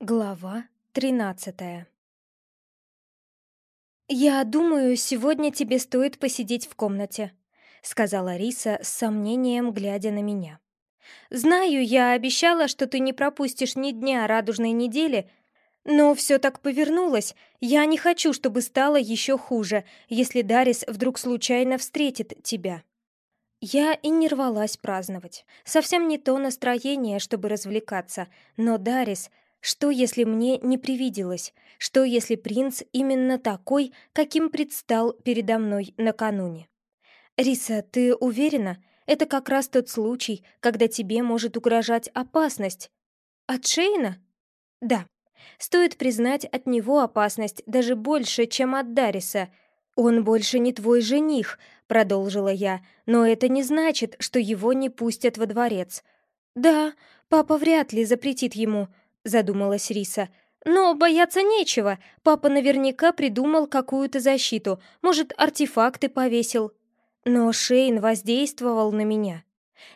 Глава тринадцатая «Я думаю, сегодня тебе стоит посидеть в комнате», — сказала Риса с сомнением, глядя на меня. «Знаю, я обещала, что ты не пропустишь ни дня радужной недели, но все так повернулось. Я не хочу, чтобы стало еще хуже, если Дарис вдруг случайно встретит тебя». Я и не рвалась праздновать. Совсем не то настроение, чтобы развлекаться, но Дарис что, если мне не привиделось? Что, если принц именно такой, каким предстал передо мной накануне? «Риса, ты уверена? Это как раз тот случай, когда тебе может угрожать опасность. От Шейна?» «Да. Стоит признать от него опасность даже больше, чем от Дариса. Он больше не твой жених», — продолжила я, «но это не значит, что его не пустят во дворец». «Да, папа вряд ли запретит ему», задумалась Риса. «Но бояться нечего. Папа наверняка придумал какую-то защиту. Может, артефакты повесил. Но Шейн воздействовал на меня.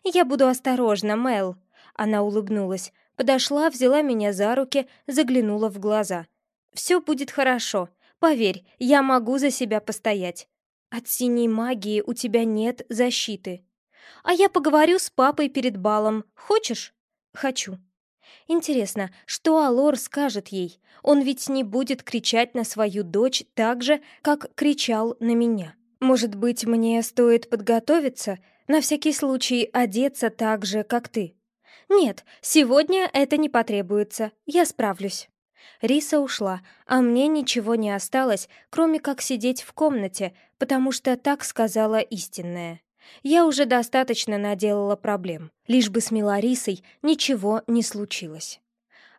Я буду осторожна, Мел». Она улыбнулась, подошла, взяла меня за руки, заглянула в глаза. «Все будет хорошо. Поверь, я могу за себя постоять. От синей магии у тебя нет защиты. А я поговорю с папой перед балом. Хочешь?» «Хочу». Интересно, что Алор скажет ей? Он ведь не будет кричать на свою дочь так же, как кричал на меня. Может быть, мне стоит подготовиться? На всякий случай одеться так же, как ты? Нет, сегодня это не потребуется. Я справлюсь. Риса ушла, а мне ничего не осталось, кроме как сидеть в комнате, потому что так сказала истинная. Я уже достаточно наделала проблем, лишь бы с Миларисой ничего не случилось.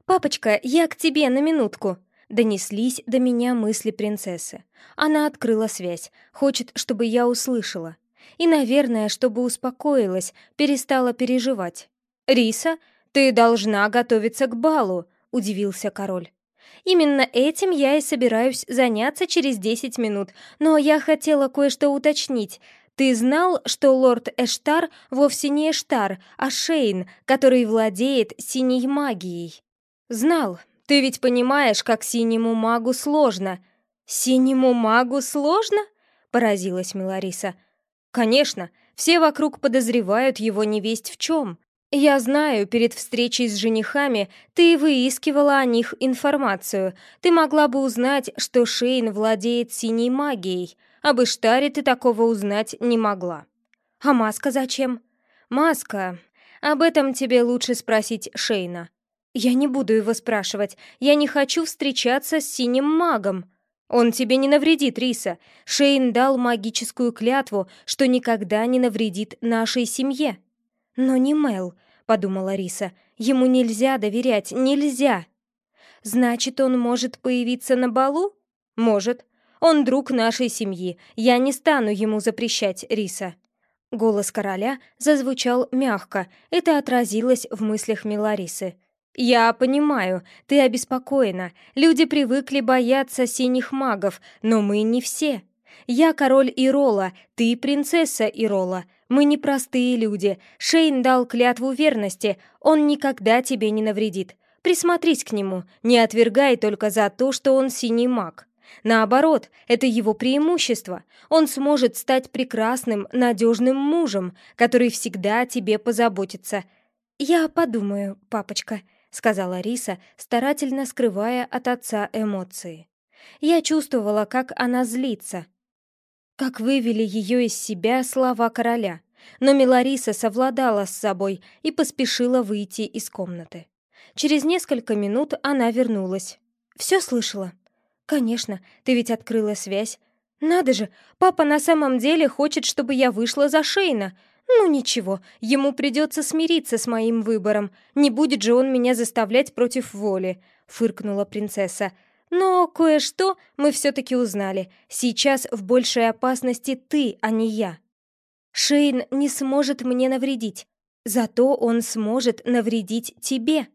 «Папочка, я к тебе на минутку!» Донеслись до меня мысли принцессы. Она открыла связь, хочет, чтобы я услышала. И, наверное, чтобы успокоилась, перестала переживать. «Риса, ты должна готовиться к балу», — удивился король. «Именно этим я и собираюсь заняться через десять минут, но я хотела кое-что уточнить. Ты знал, что лорд Эштар вовсе не Эштар, а Шейн, который владеет синей магией? Знал. Ты ведь понимаешь, как синему магу сложно. Синему магу сложно? Поразилась Милариса. Конечно, все вокруг подозревают его невесть в чем. Я знаю, перед встречей с женихами ты выискивала о них информацию. Ты могла бы узнать, что Шейн владеет синей магией. Об Иштаре ты такого узнать не могла. А маска зачем? Маска. Об этом тебе лучше спросить Шейна. Я не буду его спрашивать. Я не хочу встречаться с синим магом. Он тебе не навредит, Риса. Шейн дал магическую клятву, что никогда не навредит нашей семье. Но не Мел, подумала Риса. Ему нельзя доверять, нельзя. Значит, он может появиться на балу? Может. Он друг нашей семьи. Я не стану ему запрещать, Риса». Голос короля зазвучал мягко. Это отразилось в мыслях Миларисы. «Я понимаю, ты обеспокоена. Люди привыкли бояться синих магов, но мы не все. Я король Ирола, ты принцесса Ирола. Мы не простые люди. Шейн дал клятву верности, он никогда тебе не навредит. Присмотрись к нему, не отвергай только за то, что он синий маг». Наоборот, это его преимущество. Он сможет стать прекрасным, надежным мужем, который всегда о тебе позаботится. «Я подумаю, папочка», — сказала Риса, старательно скрывая от отца эмоции. Я чувствовала, как она злится, как вывели ее из себя слова короля. Но Милариса совладала с собой и поспешила выйти из комнаты. Через несколько минут она вернулась. «Все слышала?» «Конечно, ты ведь открыла связь. Надо же, папа на самом деле хочет, чтобы я вышла за Шейна. Ну ничего, ему придется смириться с моим выбором. Не будет же он меня заставлять против воли», — фыркнула принцесса. «Но кое-что мы все-таки узнали. Сейчас в большей опасности ты, а не я. Шейн не сможет мне навредить, зато он сможет навредить тебе.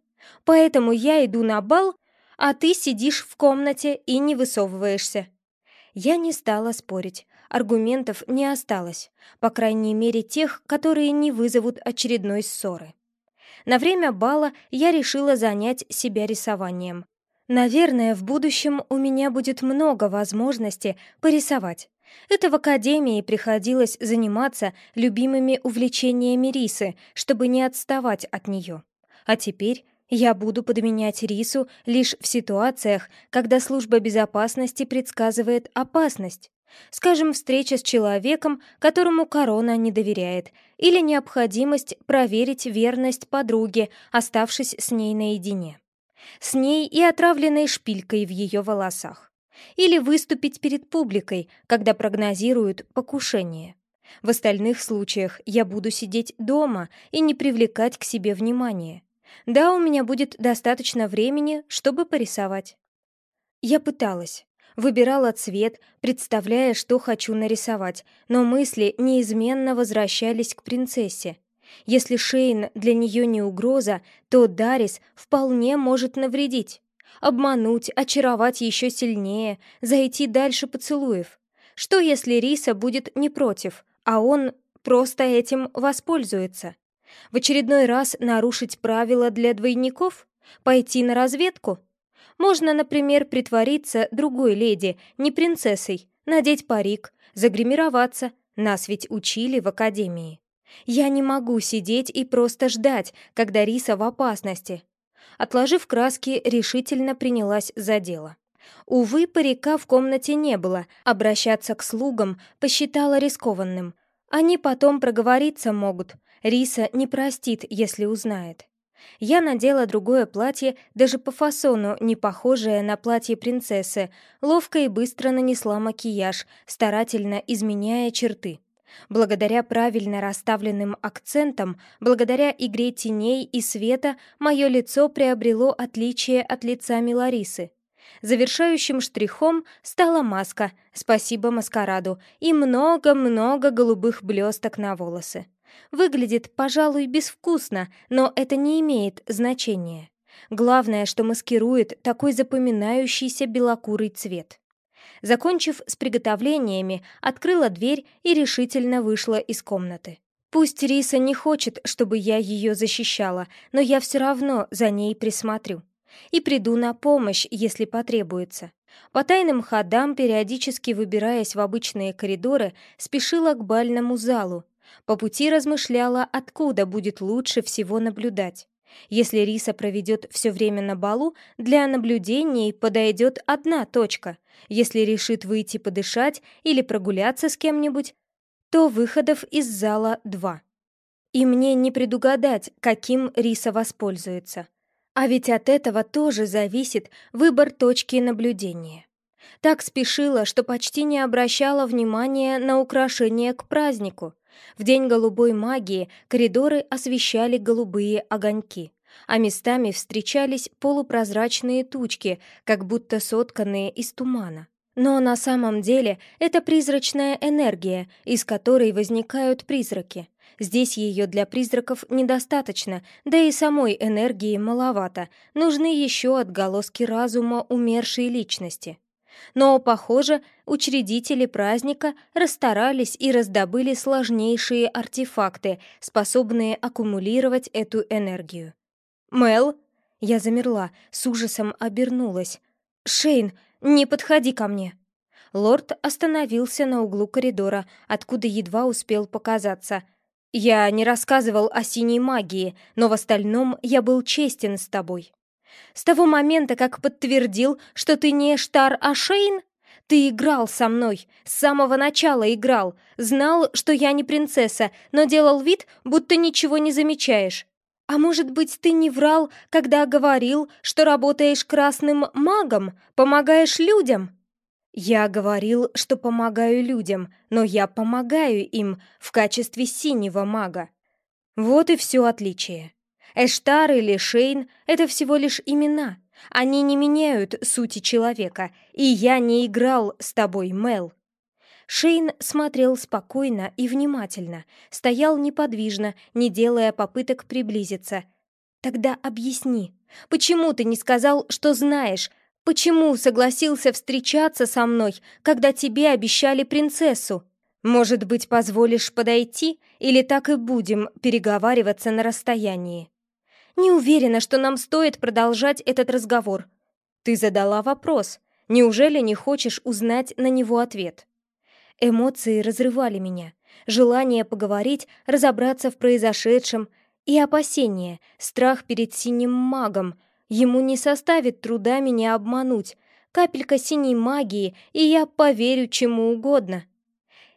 Поэтому я иду на бал а ты сидишь в комнате и не высовываешься». Я не стала спорить. Аргументов не осталось, по крайней мере тех, которые не вызовут очередной ссоры. На время бала я решила занять себя рисованием. Наверное, в будущем у меня будет много возможностей порисовать. Это в академии приходилось заниматься любимыми увлечениями Рисы, чтобы не отставать от нее. А теперь я буду подменять Рису лишь в ситуациях, когда служба безопасности предсказывает опасность. Скажем, встреча с человеком, которому корона не доверяет, или необходимость проверить верность подруге, оставшись с ней наедине. С ней и отравленной шпилькой в ее волосах. Или выступить перед публикой, когда прогнозируют покушение. В остальных случаях я буду сидеть дома и не привлекать к себе внимания. Да, у меня будет достаточно времени, чтобы порисовать. Я пыталась. Выбирала цвет, представляя, что хочу нарисовать, но мысли неизменно возвращались к принцессе. Если Шейн для нее не угроза, то Дарис вполне может навредить. Обмануть, очаровать еще сильнее, зайти дальше поцелуев. Что если Риса будет не против, а он просто этим воспользуется? В очередной раз нарушить правила для двойников? Пойти на разведку? Можно, например, притвориться другой леди, не принцессой, надеть парик, загримироваться. Нас ведь учили в академии. Я не могу сидеть и просто ждать, когда Риса в опасности. Отложив краски, решительно принялась за дело. Увы, парика в комнате не было, обращаться к слугам посчитала рискованным. Они потом проговориться могут, Риса не простит, если узнает. Я надела другое платье, даже по фасону не похожее на платье принцессы, ловко и быстро нанесла макияж, старательно изменяя черты. Благодаря правильно расставленным акцентам, благодаря игре теней и света, мое лицо приобрело отличие от лица Миларисы. Завершающим штрихом стала маска, спасибо маскараду, и много-много голубых блесток на волосы. Выглядит, пожалуй, безвкусно, но это не имеет значения. Главное, что маскирует такой запоминающийся белокурый цвет. Закончив с приготовлениями, открыла дверь и решительно вышла из комнаты. Пусть Риса не хочет, чтобы я ее защищала, но я все равно за ней присмотрю. И приду на помощь, если потребуется. По тайным ходам, периодически выбираясь в обычные коридоры, спешила к бальному залу, по пути размышляла, откуда будет лучше всего наблюдать. Если Риса проведет все время на балу, для наблюдений подойдет одна точка. Если решит выйти подышать или прогуляться с кем-нибудь, то выходов из зала два. И мне не предугадать, каким Риса воспользуется. А ведь от этого тоже зависит выбор точки наблюдения. Так спешила, что почти не обращала внимания на украшения к празднику. В день голубой магии коридоры освещали голубые огоньки, а местами встречались полупрозрачные тучки, как будто сотканные из тумана. Но на самом деле это призрачная энергия, из которой возникают призраки. Здесь ее для призраков недостаточно, да и самой энергии маловато, нужны еще отголоски разума умершей личности. Но, похоже, учредители праздника расстарались и раздобыли сложнейшие артефакты, способные аккумулировать эту энергию. «Мел?» Я замерла, с ужасом обернулась. «Шейн, не подходи ко мне!» Лорд остановился на углу коридора, откуда едва успел показаться. «Я не рассказывал о синей магии, но в остальном я был честен с тобой». С того момента, как подтвердил, что ты не Эштар, а Шейн, ты играл со мной, с самого начала играл, знал, что я не принцесса, но делал вид, будто ничего не замечаешь. А может быть, ты не врал, когда говорил, что работаешь красным магом, помогаешь людям? Я говорил, что помогаю людям, но я помогаю им в качестве синего мага. Вот и все отличие. Эштар или Шейн — это всего лишь имена. Они не меняют сути человека, и я не играл с тобой, Мел. Шейн смотрел спокойно и внимательно, стоял неподвижно, не делая попыток приблизиться. «Тогда объясни, почему ты не сказал, что знаешь? Почему согласился встречаться со мной, когда тебе обещали принцессу? Может быть, позволишь подойти, или так и будем переговариваться на расстоянии?» Не уверена, что нам стоит продолжать этот разговор. Ты задала вопрос. Неужели не хочешь узнать на него ответ? Эмоции разрывали меня. Желание поговорить, разобраться в произошедшем и опасение, страх перед синим магом. Ему не составит труда меня обмануть. Капелька синей магии, и я поверю чему угодно.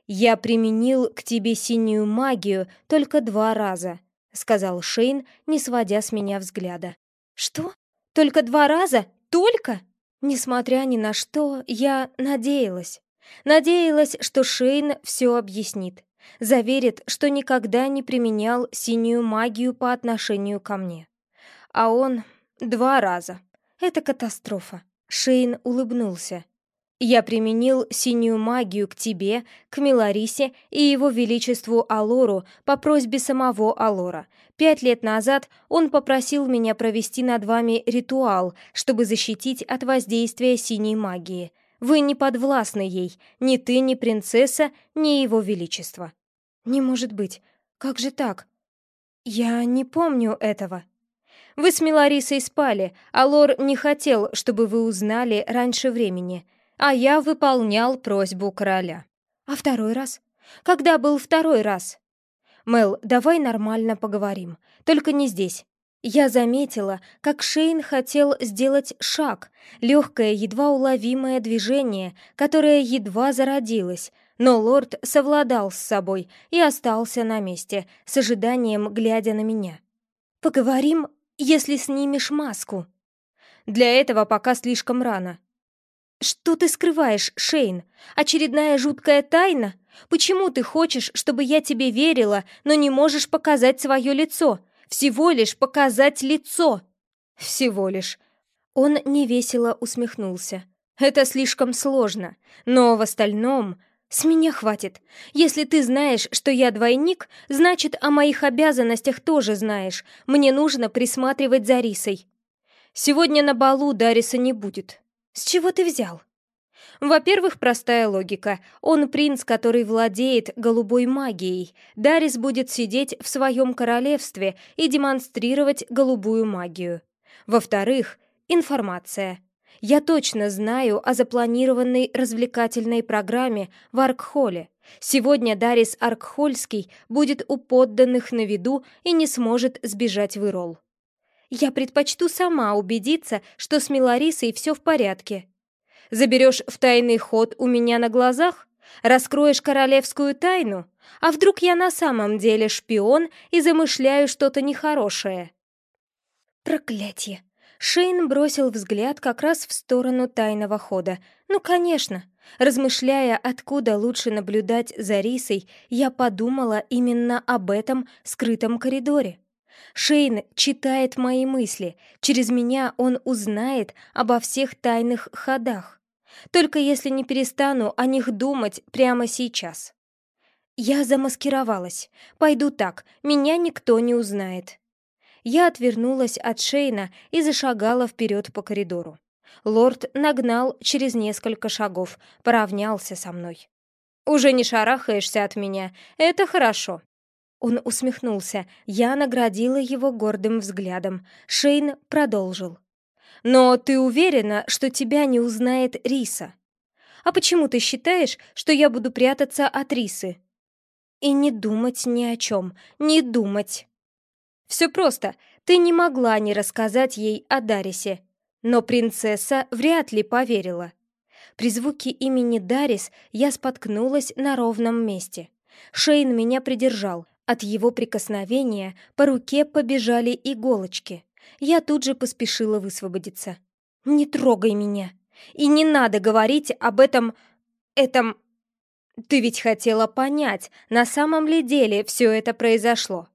Я применил к тебе синюю магию только два раза, сказал Шейн, не сводя с меня взгляда. Что? Только два раза? Только? Несмотря ни на что, я надеялась. Надеялась, что Шейн все объяснит. Заверит, что никогда не применял синюю магию по отношению ко мне. А он два раза. Это катастрофа. Шейн улыбнулся. Я применил синюю магию к тебе, к Миларисе и его величеству Алору по просьбе самого Алора. Пять лет назад он попросил меня провести над вами ритуал, чтобы защитить от воздействия синей магии. Вы не подвластны ей, ни ты, ни принцесса, ни его величество. Не может быть. Как же так? Я не помню этого. Вы с Миларисой спали, а Лор не хотел, чтобы вы узнали раньше времени а я выполнял просьбу короля. А второй раз? Когда был второй раз? Мел, давай нормально поговорим, только не здесь. Я заметила, как Шейн хотел сделать шаг, легкое, едва уловимое движение, которое едва зародилось, но лорд совладал с собой и остался на месте, с ожиданием глядя на меня. «Поговорим, если снимешь маску». «Для этого пока слишком рано», «Что ты скрываешь, Шейн? Очередная жуткая тайна? Почему ты хочешь, чтобы я тебе верила, но не можешь показать свое лицо? Всего лишь показать лицо!» «Всего лишь!» Он невесело усмехнулся. «Это слишком сложно, но в остальном...» «С меня хватит. Если ты знаешь, что я двойник, значит, о моих обязанностях тоже знаешь. Мне нужно присматривать за Рисой. Сегодня на балу Дариса не будет. «С чего ты взял?» Во-первых, простая логика. Он принц, который владеет голубой магией. Дарис будет сидеть в своем королевстве и демонстрировать голубую магию. Во-вторых, информация. Я точно знаю о запланированной развлекательной программе в Аркхоле. Сегодня Дарис Аркхольский будет у подданных на виду и не сможет сбежать в Ирол. Я предпочту сама убедиться, что с Миларисой все в порядке. Заберешь в тайный ход у меня на глазах? Раскроешь королевскую тайну? А вдруг я на самом деле шпион и замышляю что-то нехорошее? Проклятье! Шейн бросил взгляд как раз в сторону тайного хода. Ну, конечно. Размышляя, откуда лучше наблюдать за Рисой, я подумала именно об этом скрытом коридоре. Шейн читает мои мысли. Через меня он узнает обо всех тайных ходах. Только если не перестану о них думать прямо сейчас. Я замаскировалась. Пойду так, меня никто не узнает. Я отвернулась от Шейна и зашагала вперед по коридору. Лорд нагнал через несколько шагов, поравнялся со мной. «Уже не шарахаешься от меня, это хорошо», он усмехнулся. Я наградила его гордым взглядом. Шейн продолжил. «Но ты уверена, что тебя не узнает Риса? А почему ты считаешь, что я буду прятаться от Рисы?» «И не думать ни о чем, не думать!» «Все просто. Ты не могла не рассказать ей о Дарисе. Но принцесса вряд ли поверила». При звуке имени Дарис я споткнулась на ровном месте. Шейн меня придержал, от его прикосновения по руке побежали иголочки. Я тут же поспешила высвободиться. «Не трогай меня! И не надо говорить об этом... этом... Ты ведь хотела понять, на самом ли деле все это произошло?»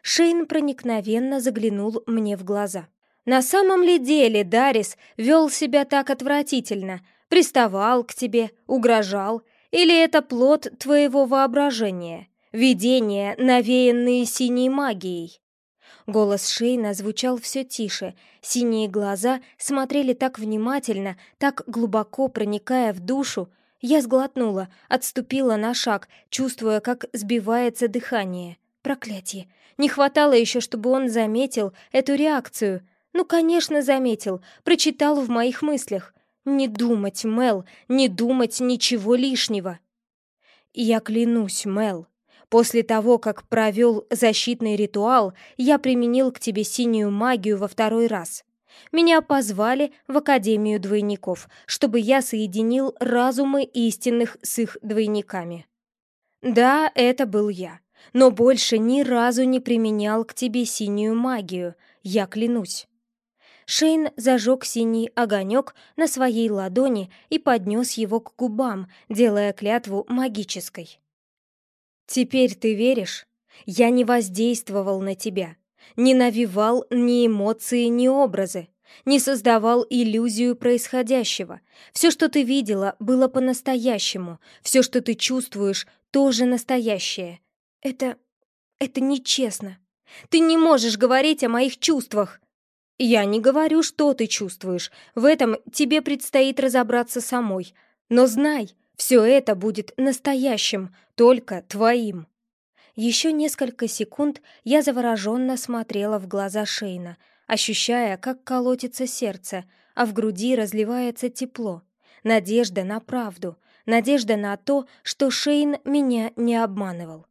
Шейн проникновенно заглянул мне в глаза. «На самом ли деле Дарис вел себя так отвратительно? Приставал к тебе, угрожал? Или это плод твоего воображения?» Видения, навеянные синей магией. Голос Шейна звучал все тише. Синие глаза смотрели так внимательно, так глубоко проникая в душу. Я сглотнула, отступила на шаг, чувствуя, как сбивается дыхание. Проклятие! Не хватало еще, чтобы он заметил эту реакцию. Ну, конечно, заметил, прочитал в моих мыслях. Не думать, Мел, не думать ничего лишнего. Я клянусь, Мел, после того, как провел защитный ритуал, я применил к тебе синюю магию во второй раз. Меня позвали в Академию двойников, чтобы я соединил разумы истинных с их двойниками. Да, это был я, но больше ни разу не применял к тебе синюю магию, я клянусь. Шейн зажег синий огонек на своей ладони и поднес его к губам, делая клятву магической. «Теперь ты веришь? Я не воздействовал на тебя, не навевал ни эмоции, ни образы, не создавал иллюзию происходящего. Все, что ты видела, было по-настоящему. Все, что ты чувствуешь, тоже настоящее. Это... это нечестно. Ты не можешь говорить о моих чувствах. Я не говорю, что ты чувствуешь. В этом тебе предстоит разобраться самой. Но знай, все это будет настоящим, только твоим. Еще несколько секунд я завороженно смотрела в глаза Шейна, ощущая, как колотится сердце, а в груди разливается тепло. Надежда на правду, надежда на то, что Шейн меня не обманывал.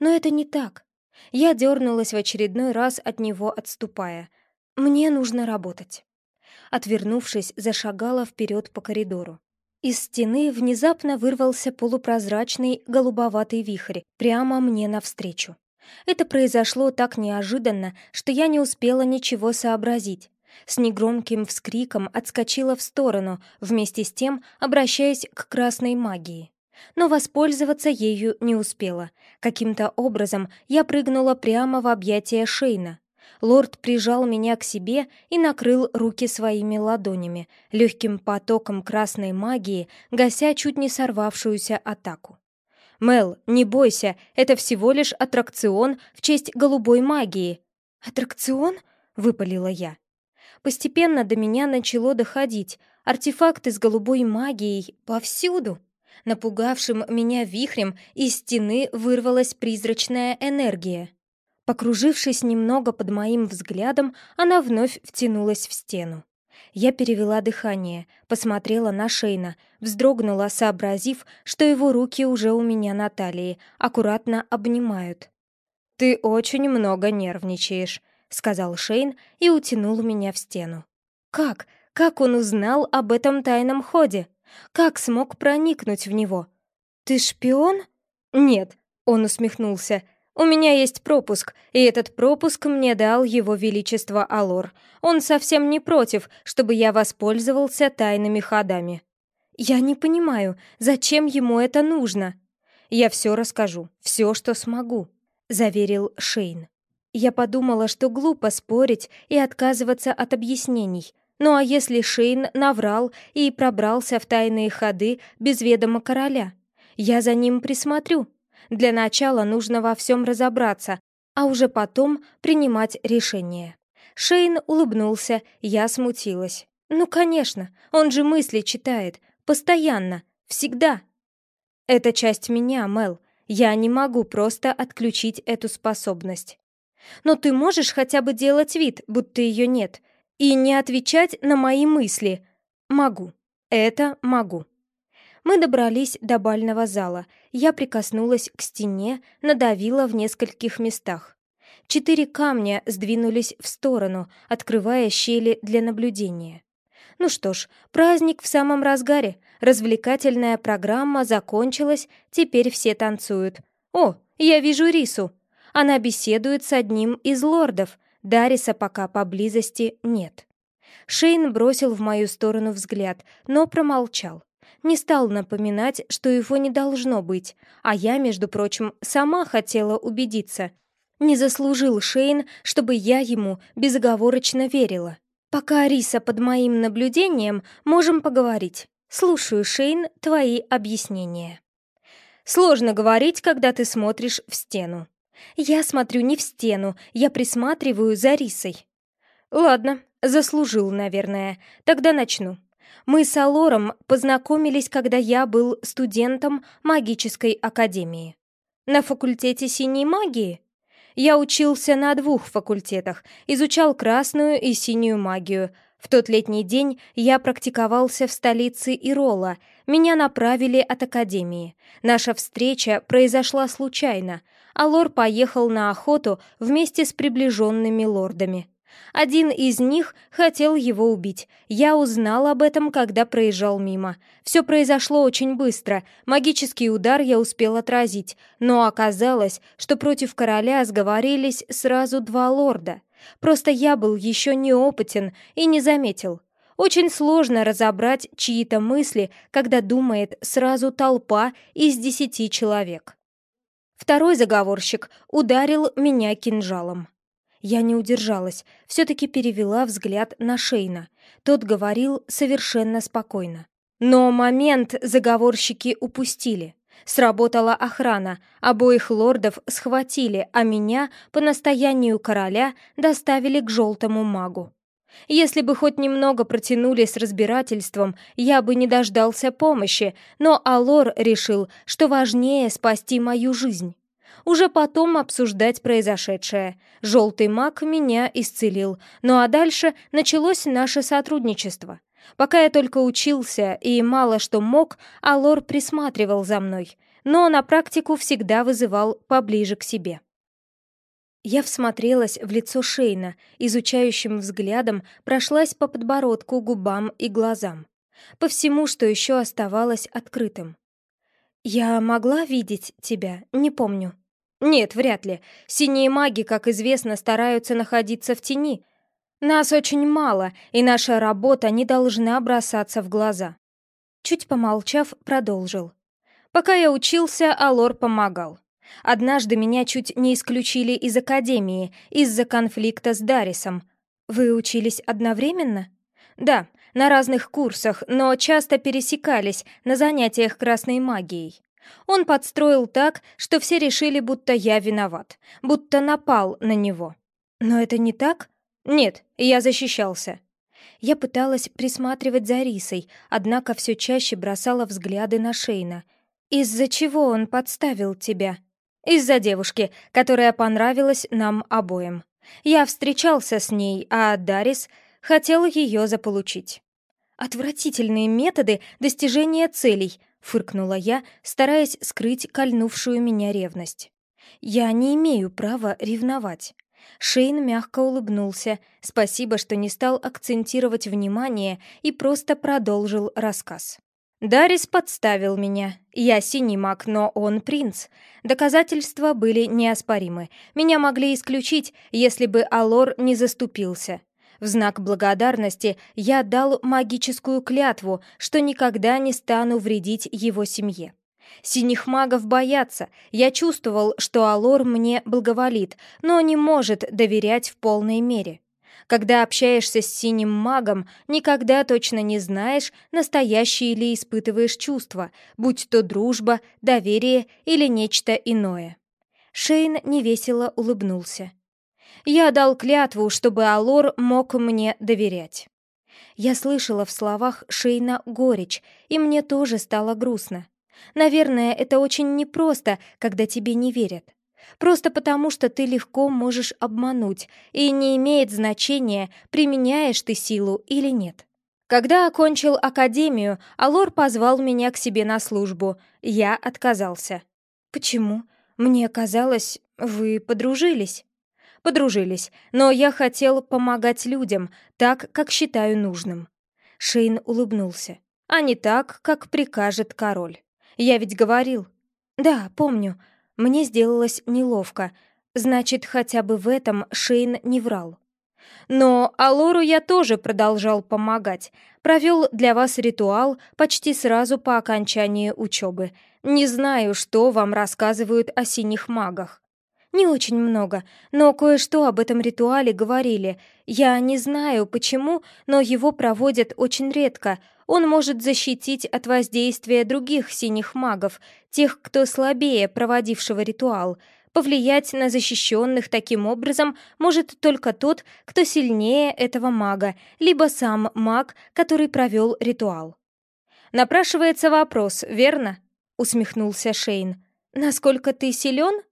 Но это не так. Я дернулась в очередной раз от него, отступая. Мне нужно работать. Отвернувшись, зашагала вперед по коридору. Из стены внезапно вырвался полупрозрачный голубоватый вихрь прямо мне навстречу. Это произошло так неожиданно, что я не успела ничего сообразить. С негромким вскриком отскочила в сторону, вместе с тем обращаясь к красной магии. Но воспользоваться ею не успела. Каким-то образом я прыгнула прямо в объятия Шейна. Лорд прижал меня к себе и накрыл руки своими ладонями, легким потоком красной магии, гася чуть не сорвавшуюся атаку. «Мел, не бойся, это всего лишь аттракцион в честь голубой магии». «Аттракцион?» — выпалила я. Постепенно до меня начало доходить. Артефакты с голубой магией повсюду. Напугавшим меня вихрем из стены вырвалась призрачная энергия. Покружившись немного под моим взглядом, она вновь втянулась в стену. Я перевела дыхание, посмотрела на Шейна, вздрогнула, сообразив, что его руки уже у меня на талии, аккуратно обнимают. «Ты очень много нервничаешь», — сказал Шейн и утянул меня в стену. «Как? Как он узнал об этом тайном ходе? Как смог проникнуть в него? Ты шпион?» «Нет», — он усмехнулся, — у меня есть пропуск, и этот пропуск мне дал его величество Алор. Он совсем не против, чтобы я воспользовался тайными ходами. Я не понимаю, зачем ему это нужно? Я все расскажу, все, что смогу, заверил Шейн. Я подумала, что глупо спорить и отказываться от объяснений. Ну а если Шейн наврал и пробрался в тайные ходы без ведома короля? Я за ним присмотрю, для начала нужно во всем разобраться, а уже потом принимать решение. Шейн улыбнулся, я смутилась. «Ну, конечно, он же мысли читает. Постоянно. Всегда». «Это часть меня, Мел. Я не могу просто отключить эту способность». «Но ты можешь хотя бы делать вид, будто ее нет, и не отвечать на мои мысли?» «Могу. Это могу». Мы добрались до бального зала. Я прикоснулась к стене, надавила в нескольких местах. Четыре камня сдвинулись в сторону, открывая щели для наблюдения. Ну что ж, праздник в самом разгаре. Развлекательная программа закончилась, теперь все танцуют. О, я вижу Рису. Она беседует с одним из лордов. Дариса пока поблизости нет. Шейн бросил в мою сторону взгляд, но промолчал не стал напоминать, что его не должно быть, а я, между прочим, сама хотела убедиться. Не заслужил Шейн, чтобы я ему безоговорочно верила. Пока Ариса под моим наблюдением, можем поговорить. Слушаю, Шейн, твои объяснения. Сложно говорить, когда ты смотришь в стену. Я смотрю не в стену, я присматриваю за Рисой. Ладно, заслужил, наверное. Тогда начну. Мы с Алором познакомились, когда я был студентом магической академии. На факультете синей магии? Я учился на двух факультетах, изучал красную и синюю магию. В тот летний день я практиковался в столице Ирола. Меня направили от академии. Наша встреча произошла случайно. Алор поехал на охоту вместе с приближенными лордами. Один из них хотел его убить. Я узнал об этом, когда проезжал мимо. Все произошло очень быстро. Магический удар я успел отразить. Но оказалось, что против короля сговорились сразу два лорда. Просто я был еще неопытен и не заметил. Очень сложно разобрать чьи-то мысли, когда думает сразу толпа из десяти человек. Второй заговорщик ударил меня кинжалом. Я не удержалась, все-таки перевела взгляд на Шейна. Тот говорил совершенно спокойно. Но момент заговорщики упустили. Сработала охрана, обоих лордов схватили, а меня, по настоянию короля, доставили к желтому магу. Если бы хоть немного протянули с разбирательством, я бы не дождался помощи, но Алор решил, что важнее спасти мою жизнь. Уже потом обсуждать произошедшее. Желтый маг меня исцелил. Ну а дальше началось наше сотрудничество. Пока я только учился и мало что мог, Алор присматривал за мной, но на практику всегда вызывал поближе к себе. Я всмотрелась в лицо Шейна, изучающим взглядом прошлась по подбородку, губам и глазам. По всему, что еще оставалось открытым. «Я могла видеть тебя? Не помню». Нет, вряд ли. Синие маги, как известно, стараются находиться в тени. Нас очень мало, и наша работа не должна бросаться в глаза. Чуть помолчав, продолжил. Пока я учился, Алор помогал. Однажды меня чуть не исключили из академии из-за конфликта с Дарисом. Вы учились одновременно? Да, на разных курсах, но часто пересекались на занятиях красной магией. Он подстроил так, что все решили, будто я виноват, будто напал на него. Но это не так? Нет, я защищался. Я пыталась присматривать за Рисой, однако все чаще бросала взгляды на Шейна. «Из-за чего он подставил тебя?» «Из-за девушки, которая понравилась нам обоим. Я встречался с ней, а Дарис хотел ее заполучить». «Отвратительные методы достижения целей», — фыркнула я, стараясь скрыть кольнувшую меня ревность. «Я не имею права ревновать». Шейн мягко улыбнулся. Спасибо, что не стал акцентировать внимание и просто продолжил рассказ. Дарис подставил меня. Я синий маг, но он принц. Доказательства были неоспоримы. Меня могли исключить, если бы Алор не заступился. В знак благодарности я дал магическую клятву, что никогда не стану вредить его семье. Синих магов боятся. Я чувствовал, что Алор мне благоволит, но не может доверять в полной мере. Когда общаешься с синим магом, никогда точно не знаешь, настоящие ли испытываешь чувства, будь то дружба, доверие или нечто иное. Шейн невесело улыбнулся. Я дал клятву, чтобы Алор мог мне доверять. Я слышала в словах Шейна горечь, и мне тоже стало грустно. Наверное, это очень непросто, когда тебе не верят. Просто потому, что ты легко можешь обмануть, и не имеет значения, применяешь ты силу или нет. Когда окончил академию, Алор позвал меня к себе на службу. Я отказался. «Почему? Мне казалось, вы подружились» подружились, но я хотел помогать людям так, как считаю нужным». Шейн улыбнулся. «А не так, как прикажет король. Я ведь говорил». «Да, помню. Мне сделалось неловко. Значит, хотя бы в этом Шейн не врал». Но Алору я тоже продолжал помогать. Провел для вас ритуал почти сразу по окончании учебы. Не знаю, что вам рассказывают о синих магах. Не очень много, но кое-что об этом ритуале говорили. Я не знаю, почему, но его проводят очень редко. Он может защитить от воздействия других синих магов, тех, кто слабее проводившего ритуал. Повлиять на защищенных таким образом может только тот, кто сильнее этого мага, либо сам маг, который провел ритуал. «Напрашивается вопрос, верно?» — усмехнулся Шейн. «Насколько ты силен?»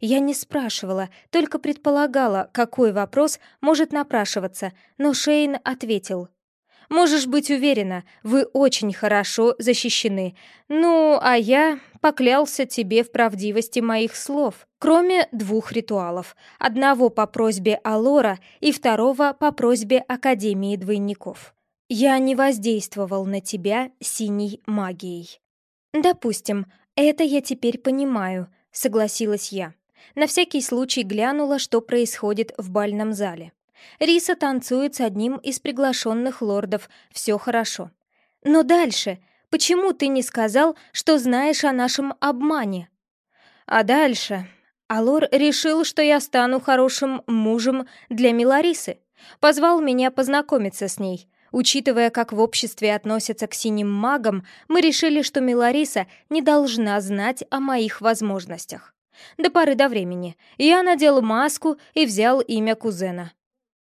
Я не спрашивала, только предполагала, какой вопрос может напрашиваться, но Шейн ответил. «Можешь быть уверена, вы очень хорошо защищены. Ну, а я поклялся тебе в правдивости моих слов, кроме двух ритуалов. Одного по просьбе Алора и второго по просьбе Академии двойников. Я не воздействовал на тебя синей магией». «Допустим, это я теперь понимаю», — согласилась я. На всякий случай глянула, что происходит в бальном зале. Риса танцует с одним из приглашенных лордов, все хорошо. Но дальше, почему ты не сказал, что знаешь о нашем обмане? А дальше? Алор решил, что я стану хорошим мужем для Миларисы. Позвал меня познакомиться с ней. Учитывая, как в обществе относятся к синим магам, мы решили, что Милариса не должна знать о моих возможностях. До поры до времени. Я надел маску и взял имя кузена.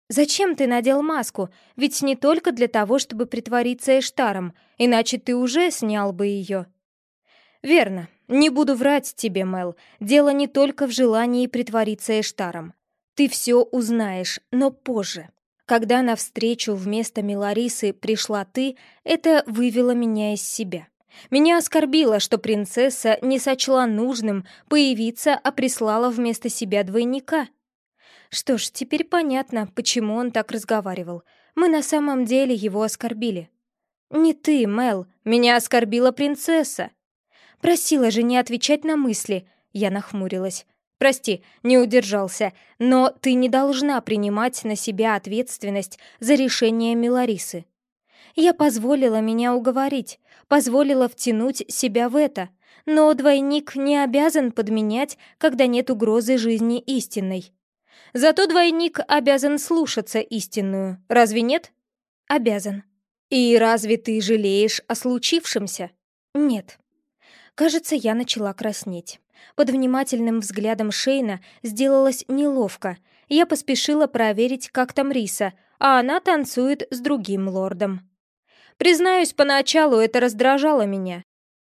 «Зачем ты надел маску? Ведь не только для того, чтобы притвориться Эштаром, иначе ты уже снял бы ее». «Верно. Не буду врать тебе, Мел. Дело не только в желании притвориться Эштаром. Ты все узнаешь, но позже. Когда навстречу вместо Миларисы пришла ты, это вывело меня из себя. Меня оскорбило, что принцесса не сочла нужным появиться, а прислала вместо себя двойника. Что ж, теперь понятно, почему он так разговаривал. Мы на самом деле его оскорбили. «Не ты, Мел, меня оскорбила принцесса!» Просила же не отвечать на мысли. Я нахмурилась. Прости, не удержался, но ты не должна принимать на себя ответственность за решение Миларисы. Я позволила меня уговорить, позволила втянуть себя в это, но двойник не обязан подменять, когда нет угрозы жизни истинной. Зато двойник обязан слушаться истинную, разве нет? Обязан. И разве ты жалеешь о случившемся? Нет. Кажется, я начала краснеть. Под внимательным взглядом Шейна сделалось неловко. Я поспешила проверить, как там Риса, а она танцует с другим лордом. Признаюсь, поначалу это раздражало меня.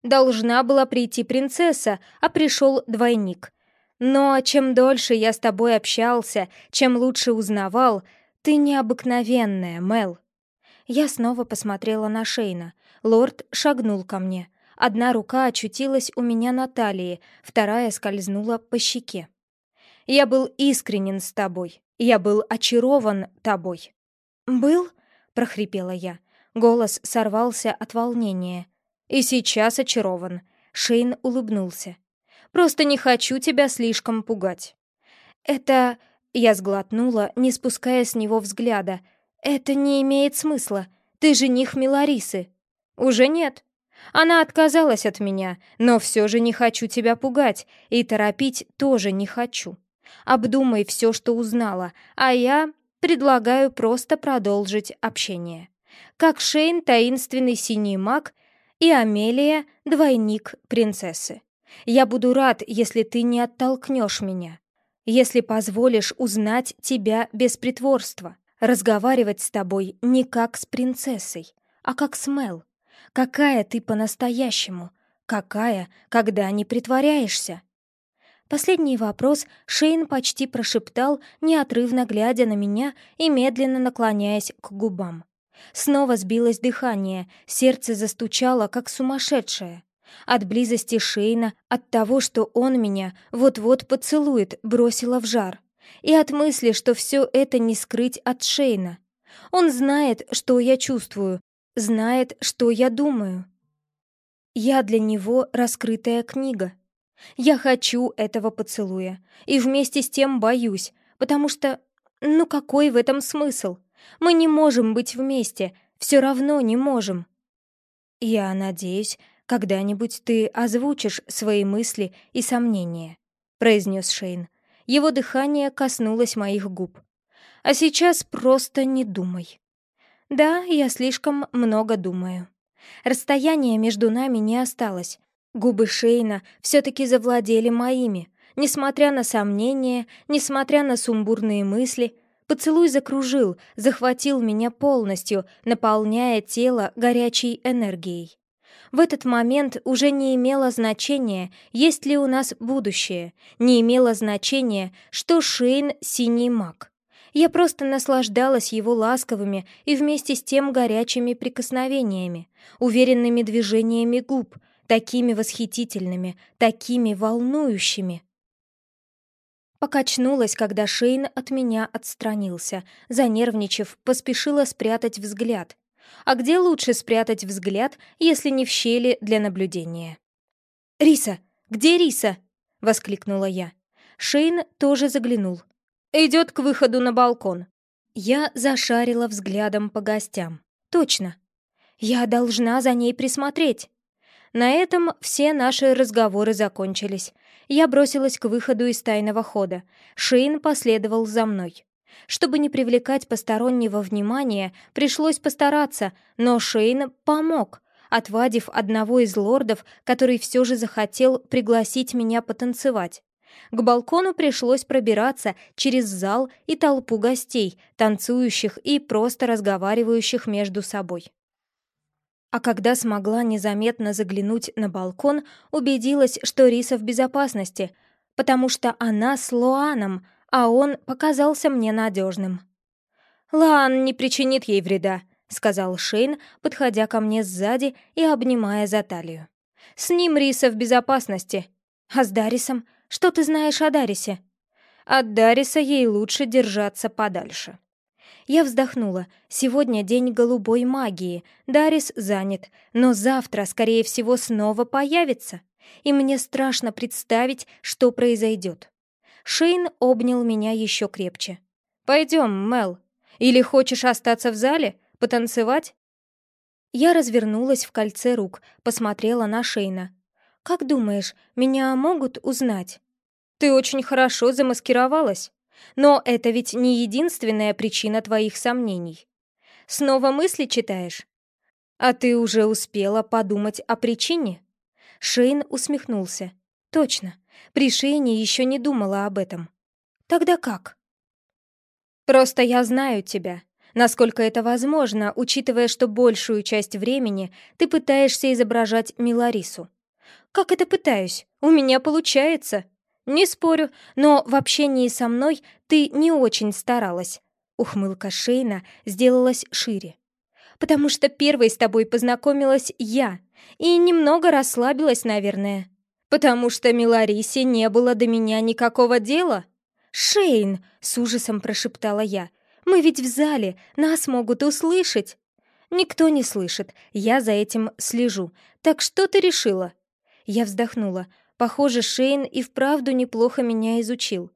Должна была прийти принцесса, а пришел двойник. Но чем дольше я с тобой общался, чем лучше узнавал, ты необыкновенная, Мел. Я снова посмотрела на Шейна. Лорд шагнул ко мне — Одна рука очутилась у меня на талии, вторая скользнула по щеке. «Я был искренен с тобой. Я был очарован тобой». «Был?» — прохрипела я. Голос сорвался от волнения. «И сейчас очарован». Шейн улыбнулся. «Просто не хочу тебя слишком пугать». «Это...» — я сглотнула, не спуская с него взгляда. «Это не имеет смысла. Ты жених Миларисы». «Уже нет», она отказалась от меня, но все же не хочу тебя пугать, и торопить тоже не хочу. Обдумай все, что узнала, а я предлагаю просто продолжить общение. Как Шейн — таинственный синий маг, и Амелия — двойник принцессы. Я буду рад, если ты не оттолкнешь меня, если позволишь узнать тебя без притворства, разговаривать с тобой не как с принцессой, а как с Мел. Какая ты по-настоящему? Какая, когда не притворяешься?» Последний вопрос Шейн почти прошептал, неотрывно глядя на меня и медленно наклоняясь к губам. Снова сбилось дыхание, сердце застучало, как сумасшедшее. От близости Шейна, от того, что он меня вот-вот поцелует, бросило в жар. И от мысли, что все это не скрыть от Шейна. Он знает, что я чувствую, знает, что я думаю. Я для него раскрытая книга. Я хочу этого поцелуя. И вместе с тем боюсь, потому что... Ну какой в этом смысл? Мы не можем быть вместе, все равно не можем. Я надеюсь, когда-нибудь ты озвучишь свои мысли и сомнения, произнес Шейн. Его дыхание коснулось моих губ. А сейчас просто не думай. Да, я слишком много думаю. Расстояние между нами не осталось. Губы Шейна все-таки завладели моими. Несмотря на сомнения, несмотря на сумбурные мысли, поцелуй закружил, захватил меня полностью, наполняя тело горячей энергией. В этот момент уже не имело значения, есть ли у нас будущее, не имело значения, что Шейн — синий маг. Я просто наслаждалась его ласковыми и вместе с тем горячими прикосновениями, уверенными движениями губ, такими восхитительными, такими волнующими. Покачнулась, когда Шейн от меня отстранился, занервничав, поспешила спрятать взгляд, а где лучше спрятать взгляд, если не в щели для наблюдения? «Риса! Где Риса?» — воскликнула я. Шейн тоже заглянул. «Идет к выходу на балкон». Я зашарила взглядом по гостям. «Точно. Я должна за ней присмотреть». На этом все наши разговоры закончились. Я бросилась к выходу из тайного хода. Шейн последовал за мной. Чтобы не привлекать постороннего внимания, пришлось постараться, но Шейн помог, отвадив одного из лордов, который все же захотел пригласить меня потанцевать. К балкону пришлось пробираться через зал и толпу гостей, танцующих и просто разговаривающих между собой. А когда смогла незаметно заглянуть на балкон, убедилась, что Риса в безопасности, потому что она с Луаном — а он показался мне надежным. «Лан не причинит ей вреда», — сказал Шейн, подходя ко мне сзади и обнимая за талию. «С ним Риса в безопасности. А с Дарисом? Что ты знаешь о Дарисе?» «От Дариса ей лучше держаться подальше». Я вздохнула. Сегодня день голубой магии. Дарис занят, но завтра, скорее всего, снова появится. И мне страшно представить, что произойдет. Шейн обнял меня еще крепче. «Пойдем, Мел. Или хочешь остаться в зале? Потанцевать?» Я развернулась в кольце рук, посмотрела на Шейна. «Как думаешь, меня могут узнать?» «Ты очень хорошо замаскировалась. Но это ведь не единственная причина твоих сомнений. Снова мысли читаешь? А ты уже успела подумать о причине?» Шейн усмехнулся. «Точно. При Шейне еще не думала об этом. Тогда как? Просто я знаю тебя. Насколько это возможно, учитывая, что большую часть времени ты пытаешься изображать Миларису. Как это пытаюсь? У меня получается. Не спорю, но в общении со мной ты не очень старалась. Ухмылка Шейна сделалась шире. Потому что первой с тобой познакомилась я и немного расслабилась, наверное. «Потому что Миларисе не было до меня никакого дела?» «Шейн!» — с ужасом прошептала я. «Мы ведь в зале, нас могут услышать!» «Никто не слышит, я за этим слежу. Так что ты решила?» Я вздохнула. Похоже, Шейн и вправду неплохо меня изучил.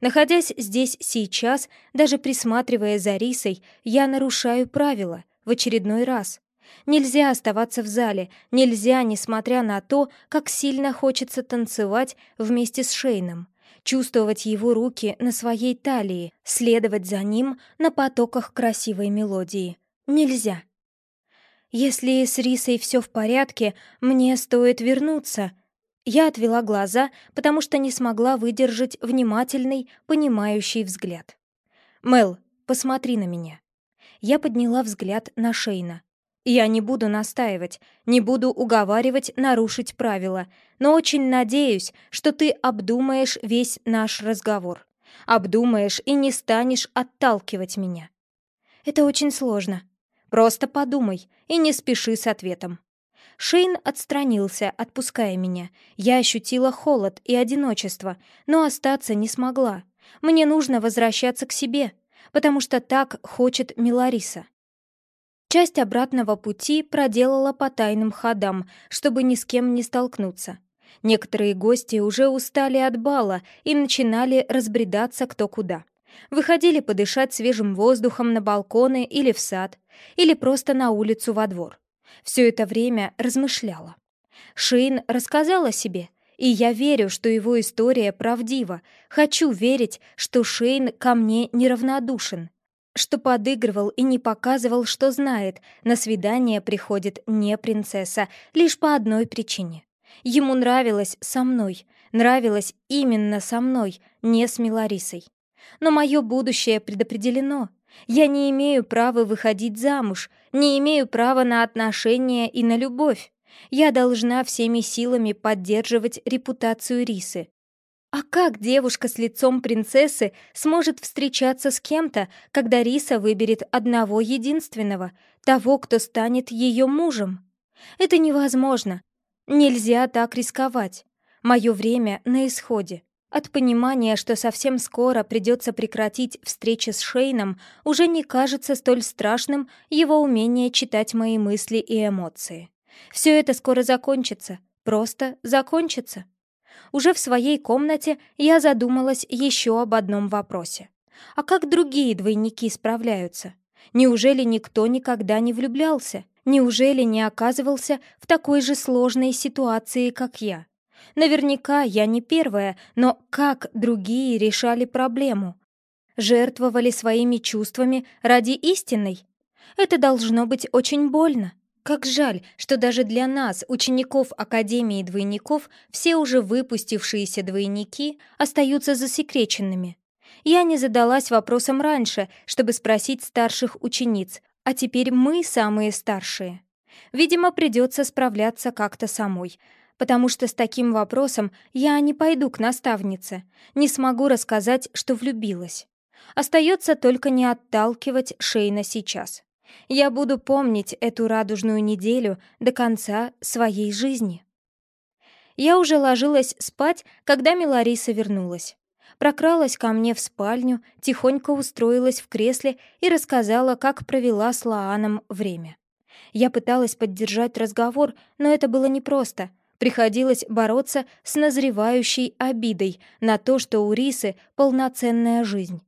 Находясь здесь сейчас, даже присматривая за Рисой, я нарушаю правила в очередной раз. Нельзя оставаться в зале, нельзя, несмотря на то, как сильно хочется танцевать вместе с Шейном, чувствовать его руки на своей талии, следовать за ним на потоках красивой мелодии. Нельзя. Если с Рисой все в порядке, мне стоит вернуться. Я отвела глаза, потому что не смогла выдержать внимательный, понимающий взгляд. «Мел, посмотри на меня». Я подняла взгляд на Шейна. Я не буду настаивать, не буду уговаривать нарушить правила, но очень надеюсь, что ты обдумаешь весь наш разговор. Обдумаешь и не станешь отталкивать меня. Это очень сложно. Просто подумай и не спеши с ответом. Шейн отстранился, отпуская меня. Я ощутила холод и одиночество, но остаться не смогла. Мне нужно возвращаться к себе, потому что так хочет Милариса. Часть обратного пути проделала по тайным ходам, чтобы ни с кем не столкнуться. Некоторые гости уже устали от бала и начинали разбредаться кто куда. Выходили подышать свежим воздухом на балконы или в сад, или просто на улицу во двор. Все это время размышляла. Шейн рассказал о себе, и я верю, что его история правдива. Хочу верить, что Шейн ко мне неравнодушен что подыгрывал и не показывал, что знает, на свидание приходит не принцесса, лишь по одной причине. Ему нравилось со мной, нравилось именно со мной, не с Миларисой. Но мое будущее предопределено. Я не имею права выходить замуж, не имею права на отношения и на любовь. Я должна всеми силами поддерживать репутацию Рисы. А как девушка с лицом принцессы сможет встречаться с кем-то, когда Риса выберет одного единственного, того, кто станет ее мужем? Это невозможно. Нельзя так рисковать. Мое время на исходе. От понимания, что совсем скоро придется прекратить встречи с Шейном, уже не кажется столь страшным его умение читать мои мысли и эмоции. Все это скоро закончится, просто закончится. Уже в своей комнате я задумалась еще об одном вопросе. А как другие двойники справляются? Неужели никто никогда не влюблялся? Неужели не оказывался в такой же сложной ситуации, как я? Наверняка я не первая, но как другие решали проблему? Жертвовали своими чувствами ради истинной? Это должно быть очень больно. Как жаль, что даже для нас, учеников Академии двойников, все уже выпустившиеся двойники остаются засекреченными. Я не задалась вопросом раньше, чтобы спросить старших учениц, а теперь мы самые старшие. Видимо, придется справляться как-то самой, потому что с таким вопросом я не пойду к наставнице, не смогу рассказать, что влюбилась. Остается только не отталкивать Шейна сейчас. Я буду помнить эту радужную неделю до конца своей жизни. Я уже ложилась спать, когда Милариса вернулась. Прокралась ко мне в спальню, тихонько устроилась в кресле и рассказала, как провела с Лааном время. Я пыталась поддержать разговор, но это было непросто. Приходилось бороться с назревающей обидой на то, что у Рисы полноценная жизнь.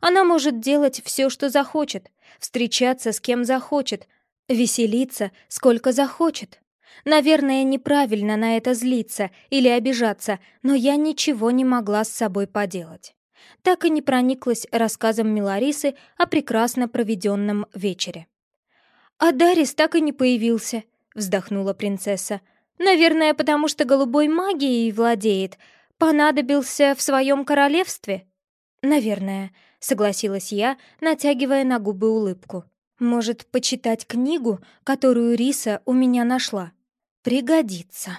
Она может делать все, что захочет, встречаться с кем захочет, веселиться сколько захочет. Наверное, неправильно на это злиться или обижаться, но я ничего не могла с собой поделать. Так и не прониклась рассказом Миларисы о прекрасно проведенном вечере. «А Дарис так и не появился», — вздохнула принцесса. «Наверное, потому что голубой магией владеет. Понадобился в своем королевстве?» «Наверное», — согласилась я, натягивая на губы улыбку. «Может, почитать книгу, которую Риса у меня нашла? Пригодится».